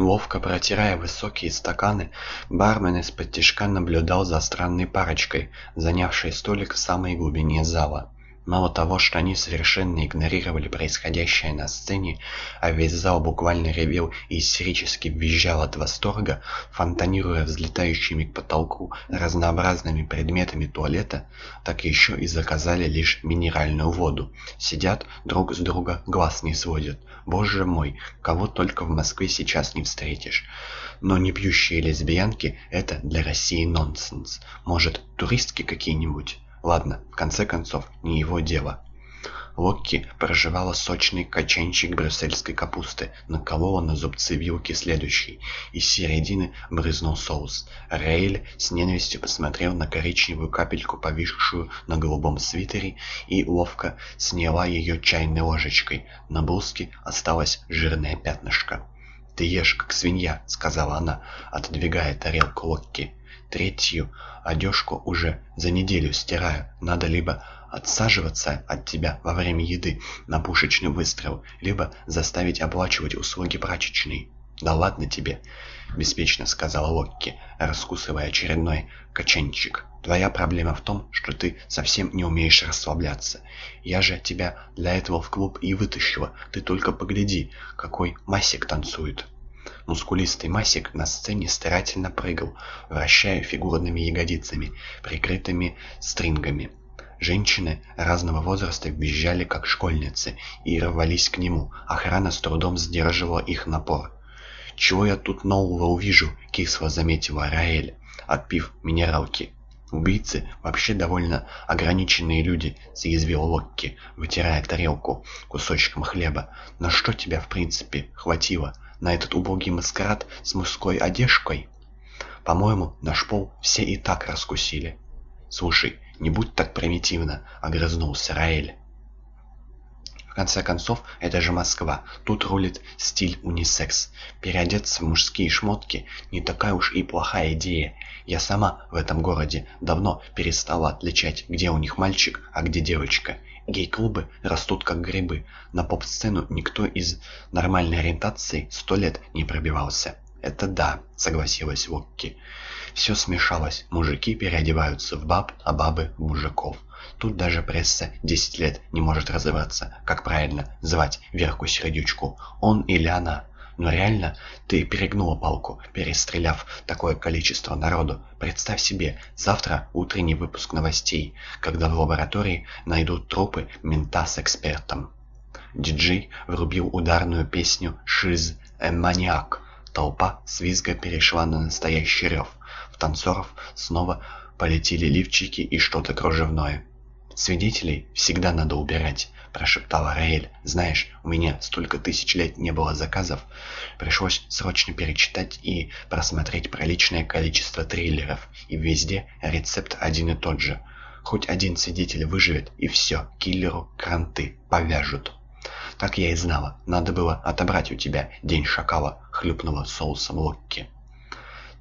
Ловко протирая высокие стаканы, бармен из-под наблюдал за странной парочкой, занявшей столик в самой глубине зала. Мало того, что они совершенно игнорировали происходящее на сцене, а весь зал буквально ревел и истерически визжал от восторга, фонтанируя взлетающими к потолку разнообразными предметами туалета, так еще и заказали лишь минеральную воду. Сидят, друг с друга глаз не сводят. Боже мой, кого только в Москве сейчас не встретишь. Но не пьющие лесбиянки – это для России нонсенс. Может, туристки какие-нибудь? Ладно, в конце концов, не его дело. Локки проживала сочный качанчик брюссельской капусты, наколола на зубцы вилки следующий. Из середины брызнул соус. Рейль с ненавистью посмотрел на коричневую капельку, повисшую на голубом свитере, и ловко сняла ее чайной ложечкой. На блузке осталось жирное пятнышко. «Ты ешь, как свинья», — сказала она, отодвигая тарелку Локки. «Третью одежку уже за неделю стираю. Надо либо отсаживаться от тебя во время еды на пушечный выстрел, либо заставить оплачивать услуги прачечной». «Да ладно тебе», — беспечно сказал Локки, раскусывая очередной качанчик. «Твоя проблема в том, что ты совсем не умеешь расслабляться. Я же тебя для этого в клуб и вытащила. Ты только погляди, какой масик танцует». Мускулистый Масик на сцене старательно прыгал, вращая фигурными ягодицами, прикрытыми стрингами. Женщины разного возраста визжали, как школьницы, и рвались к нему. Охрана с трудом сдерживала их напор. «Чего я тут нового увижу?» — кисло заметила Раэль, отпив минералки. «Убийцы вообще довольно ограниченные люди», — съязвил Локки, вытирая тарелку кусочком хлеба. «На что тебя, в принципе, хватило? На этот убогий маскарад с мужской одежкой? По-моему, наш пол все и так раскусили. Слушай, не будь так примитивно, огрызнулся Раэль. В конце концов, это же Москва. Тут рулит стиль унисекс. Переодеться в мужские шмотки не такая уж и плохая идея. Я сама в этом городе давно перестала отличать, где у них мальчик, а где девочка. Гей-клубы растут как грибы. На поп-сцену никто из нормальной ориентации сто лет не пробивался. «Это да», — согласилась Локки. «Все смешалось. Мужики переодеваются в баб, а бабы в мужиков. Тут даже пресса 10 лет не может разобраться, как правильно звать Верку Сердючку. Он или она. Но реально ты перегнула палку, перестреляв такое количество народу. Представь себе, завтра утренний выпуск новостей, когда в лаборатории найдут трупы мента с экспертом. Диджей врубил ударную песню «Шиз Маньяк». Толпа с визга перешла на настоящий рев. В танцоров снова полетели лифчики и что-то кружевное. Свидетелей всегда надо убирать. — прошептала Раэль. «Знаешь, у меня столько тысяч лет не было заказов. Пришлось срочно перечитать и просмотреть приличное количество триллеров. И везде рецепт один и тот же. Хоть один свидетель выживет, и все, киллеру кранты повяжут». «Так я и знала. Надо было отобрать у тебя день шакала», — хлюпнула соусом Локки.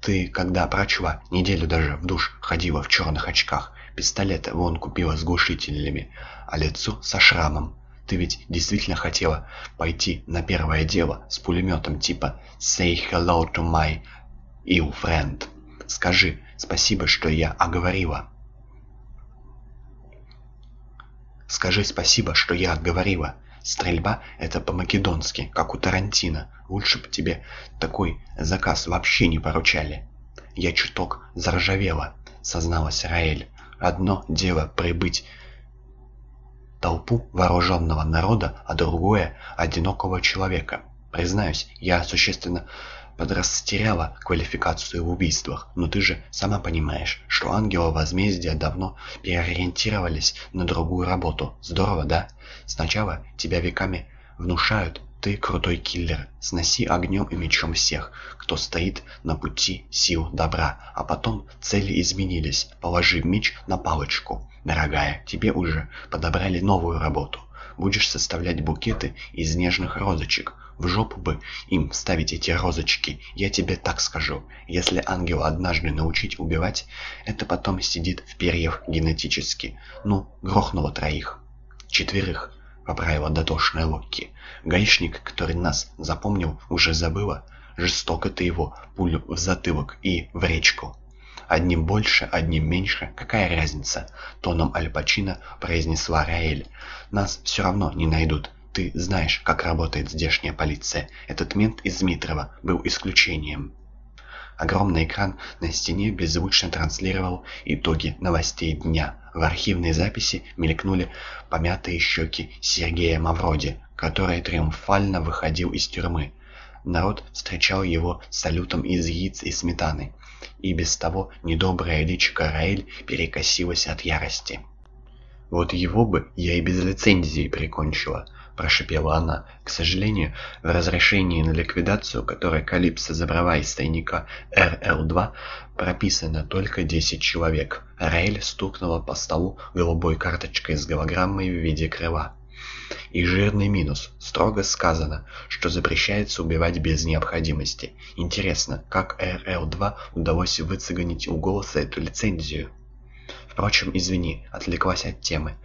«Ты, когда прочла, неделю даже в душ ходила в черных очках. Пистолет вон купила с глушителями, а лицо со шрамом. Ты ведь действительно хотела пойти на первое дело с пулеметом типа «Say hello to my ill friend». Скажи спасибо, что я оговорила. Скажи спасибо, что я отговорила. Стрельба — это по-македонски, как у Тарантино. Лучше бы тебе такой заказ вообще не поручали. Я чуток заржавела, созналась Раэль. Одно дело прибыть толпу вооруженного народа, а другое — одинокого человека. Признаюсь, я существенно подрастеряла квалификацию в убийствах, но ты же сама понимаешь, что ангелы возмездия давно переориентировались на другую работу. Здорово, да? Сначала тебя веками внушают, ты крутой киллер, сноси огнем и мечом всех, кто стоит на пути сил добра, а потом цели изменились, положи меч на палочку. Дорогая, тебе уже подобрали новую работу. Будешь составлять букеты из нежных розочек. В жопу бы им вставить эти розочки. Я тебе так скажу. Если ангела однажды научить убивать, это потом сидит в перьях генетически. Ну, грохнуло троих. Четверых поправила дотошная Локки. Гаишник, который нас запомнил, уже забыла. жестоко ты его, пулю в затылок и в речку. «Одним больше, одним меньше, какая разница?» — тоном Аль Пачино произнесла Раэль. «Нас все равно не найдут. Ты знаешь, как работает здешняя полиция. Этот мент из Дмитрова был исключением». Огромный экран на стене беззвучно транслировал итоги новостей дня. В архивной записи мелькнули помятые щеки Сергея Мавроди, который триумфально выходил из тюрьмы. Народ встречал его салютом из яиц и сметаны, и без того недоброе личико Раэль перекосилось от ярости. «Вот его бы я и без лицензии прикончила», прошипела она. К сожалению, в разрешении на ликвидацию, которое Калипсо забрала из тайника РЛ-2, прописано только 10 человек. Рейль стукнула по столу голубой карточкой с голограммой в виде крыла. И жирный минус. Строго сказано, что запрещается убивать без необходимости. Интересно, как РЛ-2 удалось выцегонить у голоса эту лицензию? Впрочем, извини, отвлеклась от темы.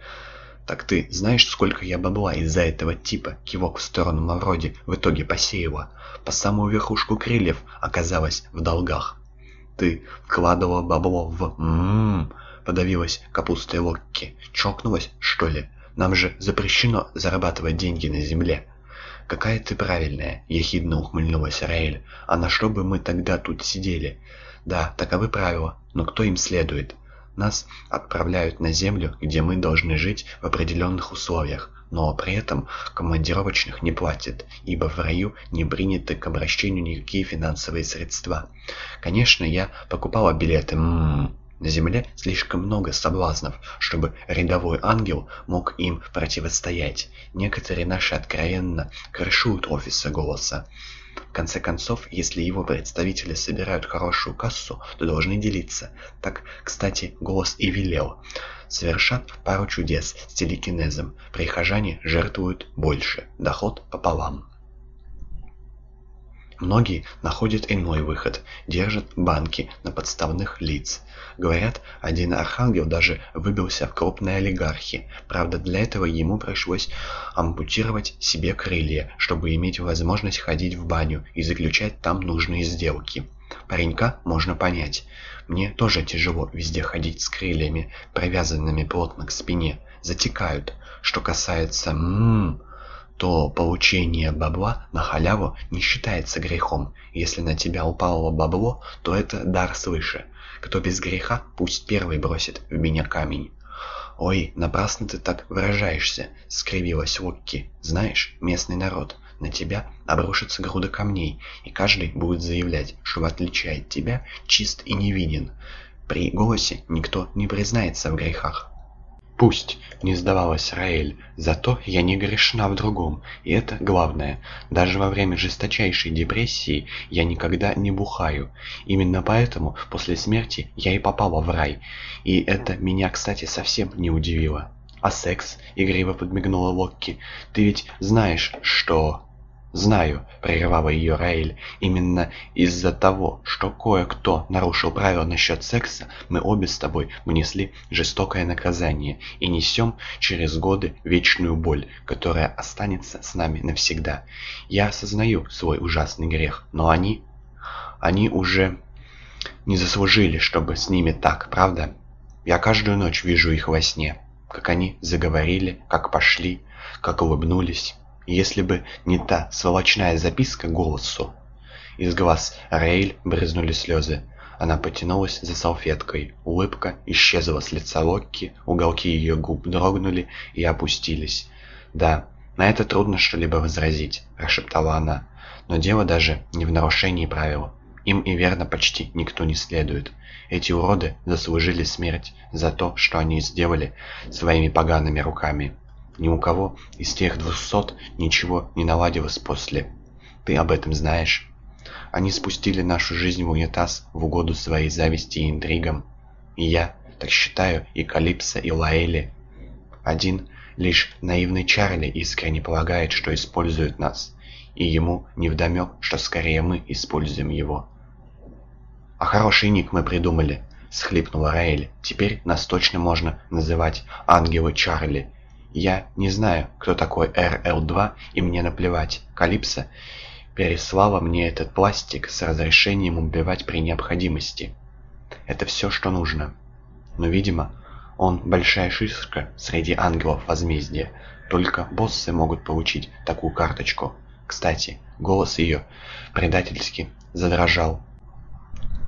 «Так ты знаешь, сколько я бабла из-за этого типа?» Кивок в сторону Мавроди в итоге посеяла. По самую верхушку крыльев оказалась в долгах. «Ты вкладывала бабло в... Ммм...» Подавилась капустой Локки. «Чокнулась, что ли? Нам же запрещено зарабатывать деньги на земле». «Какая ты правильная!» — ехидно ухмыльнулась Раэль. «А на что бы мы тогда тут сидели?» «Да, таковы правила, но кто им следует?» Нас отправляют на Землю, где мы должны жить в определенных условиях, но при этом командировочных не платят, ибо в раю не приняты к обращению никакие финансовые средства. Конечно, я покупала билеты, ммм, на Земле слишком много соблазнов, чтобы рядовой ангел мог им противостоять. Некоторые наши откровенно крышуют офисы голоса. В конце концов, если его представители собирают хорошую кассу, то должны делиться. Так, кстати, голос и велел. Совершат пару чудес с телекинезом. Прихожане жертвуют больше. Доход пополам. Многие находят иной выход, держат банки на подставных лиц. Говорят, один архангел даже выбился в крупные олигархи. Правда, для этого ему пришлось ампутировать себе крылья, чтобы иметь возможность ходить в баню и заключать там нужные сделки. Паренька можно понять. Мне тоже тяжело везде ходить с крыльями, привязанными плотно к спине. Затекают. Что касается... М -м, то получение бабла на халяву не считается грехом. Если на тебя упало бабло, то это дар свыше. Кто без греха, пусть первый бросит в меня камень. «Ой, напрасно ты так выражаешься», — скривилась Локки. «Знаешь, местный народ, на тебя обрушится груда камней, и каждый будет заявлять, что в отличие от тебя чист и невинен. При голосе никто не признается в грехах». «Пусть», — не сдавалась Раэль, — «зато я не грешна в другом, и это главное. Даже во время жесточайшей депрессии я никогда не бухаю. Именно поэтому после смерти я и попала в рай, и это меня, кстати, совсем не удивило». «А секс?» — игриво подмигнула Локки. «Ты ведь знаешь, что...» «Знаю», — прерывала ее Раэль, — «именно из-за того, что кое-кто нарушил правила насчет секса, мы обе с тобой внесли жестокое наказание и несем через годы вечную боль, которая останется с нами навсегда. Я осознаю свой ужасный грех, но они... они уже не заслужили, чтобы с ними так, правда? Я каждую ночь вижу их во сне, как они заговорили, как пошли, как улыбнулись». Если бы не та сволочная записка голосу. Из глаз Рейль брызнули слезы. Она потянулась за салфеткой. Улыбка исчезла с лица Локки, уголки ее губ дрогнули и опустились. «Да, на это трудно что-либо возразить», – прошептала она. «Но дело даже не в нарушении правил. Им и верно почти никто не следует. Эти уроды заслужили смерть за то, что они сделали своими погаными руками». Ни у кого из тех двухсот ничего не наладилось после. Ты об этом знаешь. Они спустили нашу жизнь в унитаз в угоду своей зависти и интригам. И я, так считаю, и Калипсо, и Лаэли. Один лишь наивный Чарли искренне полагает, что использует нас. И ему невдомек, что скорее мы используем его. «А хороший ник мы придумали», — схлипнула Раэль. «Теперь нас точно можно называть Ангелы Чарли. Я не знаю, кто такой РЛ-2, и мне наплевать. Калипсо переслала мне этот пластик с разрешением убивать при необходимости. Это все, что нужно. Но, видимо, он большая шишка среди ангелов возмездия. Только боссы могут получить такую карточку. Кстати, голос ее предательски задрожал.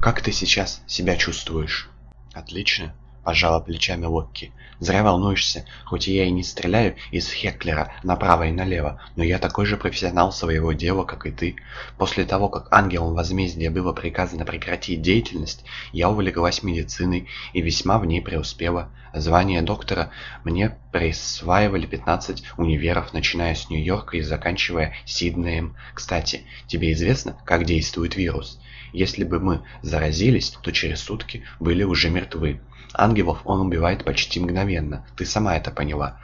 «Как ты сейчас себя чувствуешь?» «Отлично», — пожала плечами Локки. «Зря волнуешься, хоть я и не стреляю из Хеклера направо и налево, но я такой же профессионал своего дела, как и ты. После того, как ангелам возмездия было приказано прекратить деятельность, я увлеклась медициной и весьма в ней преуспела. Звание доктора мне присваивали 15 универов, начиная с Нью-Йорка и заканчивая Сиднеем. Кстати, тебе известно, как действует вирус?» Если бы мы заразились, то через сутки были уже мертвы. Ангелов он убивает почти мгновенно, ты сама это поняла.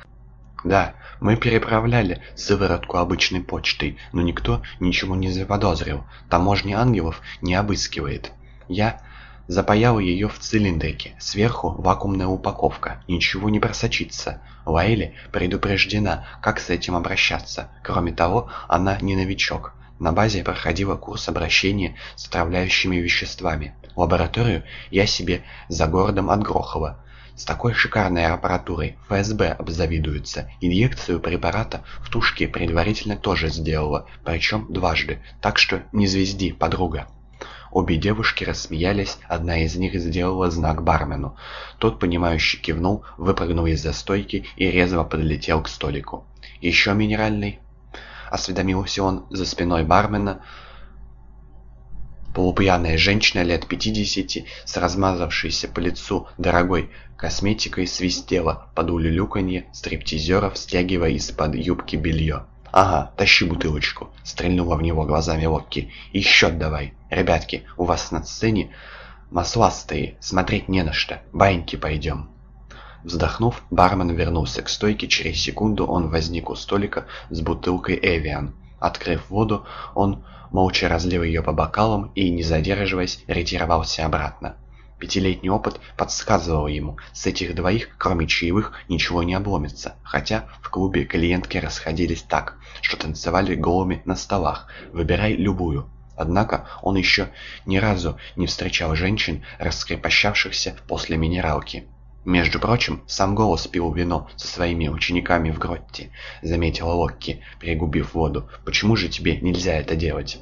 Да, мы переправляли сыворотку обычной почтой, но никто ничего не заподозрил. Таможня ангелов не обыскивает. Я запаял ее в цилиндрике, сверху вакуумная упаковка, ничего не просочится. Лайли предупреждена, как с этим обращаться. Кроме того, она не новичок. На базе проходила курс обращения с отравляющими веществами. Лабораторию я себе за городом отгрохала. С такой шикарной аппаратурой ФСБ обзавидуется. Инъекцию препарата в тушке предварительно тоже сделала, причем дважды, так что не звезди, подруга. Обе девушки рассмеялись, одна из них сделала знак бармену. Тот, понимающе кивнул, выпрыгнул из-за стойки и резво подлетел к столику. «Еще минеральный?» осведомился он за спиной бармена. Полупьяная женщина лет пятидесяти с размазавшейся по лицу дорогой косметикой свистела под улюлюканье стриптизеров, стягивая из-под юбки белье. «Ага, тащи бутылочку», — стрельнула в него глазами Локки. «И счет давай. Ребятки, у вас на сцене масластые, смотреть не на что. Баньки пойдем». Вздохнув, бармен вернулся к стойке, через секунду он возник у столика с бутылкой «Эвиан». Открыв воду, он молча разлил ее по бокалам и, не задерживаясь, ретировался обратно. Пятилетний опыт подсказывал ему, с этих двоих, кроме чаевых, ничего не обломится, хотя в клубе клиентки расходились так, что танцевали голыми на столах, выбирай любую. Однако он еще ни разу не встречал женщин, раскрепощавшихся после минералки. «Между прочим, сам голос пил вино со своими учениками в гротте», — заметила Локки, пригубив воду. «Почему же тебе нельзя это делать?»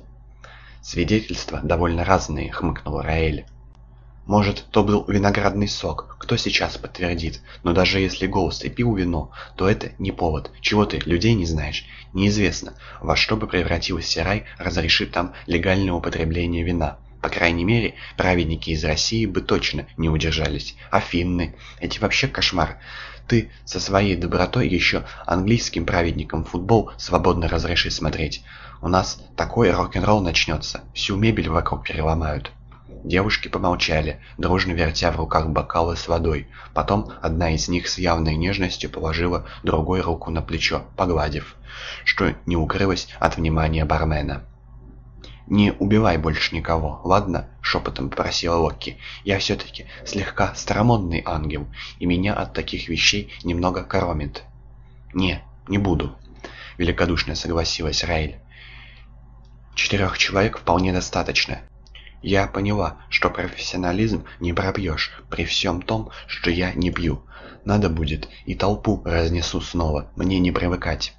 «Свидетельства довольно разные», — хмыкнул Раэль. «Может, то был виноградный сок, кто сейчас подтвердит? Но даже если голос и пил вино, то это не повод. Чего ты, людей не знаешь? Неизвестно, во что бы превратился рай, разрешив там легальное употребление вина». По крайней мере, праведники из России бы точно не удержались. А финны? Эти вообще кошмар. Ты со своей добротой еще английским праведникам футбол свободно разреши смотреть. У нас такой рок-н-ролл начнется. Всю мебель вокруг переломают. Девушки помолчали, дружно вертя в руках бокалы с водой. Потом одна из них с явной нежностью положила другой руку на плечо, погладив, что не укрылось от внимания бармена. «Не убивай больше никого, ладно?» — шепотом попросила Локи. «Я все-таки слегка старомодный ангел, и меня от таких вещей немного коромит». «Не, не буду», — великодушно согласилась Райль. «Четырех человек вполне достаточно. Я поняла, что профессионализм не пробьешь при всем том, что я не бью. Надо будет, и толпу разнесу снова, мне не привыкать».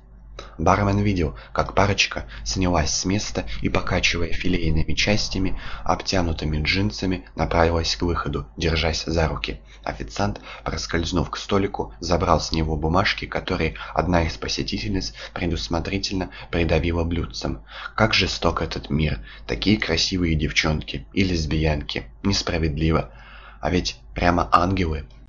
Бармен видел, как парочка снялась с места и, покачивая филейными частями, обтянутыми джинсами, направилась к выходу, держась за руки. Официант, проскользнув к столику, забрал с него бумажки, которые одна из посетительниц предусмотрительно придавила блюдцем. Как жесток этот мир! Такие красивые девчонки и лесбиянки. Несправедливо. А ведь прямо ангелы.